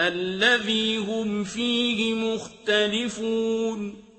الذي هم فيه مختلفون.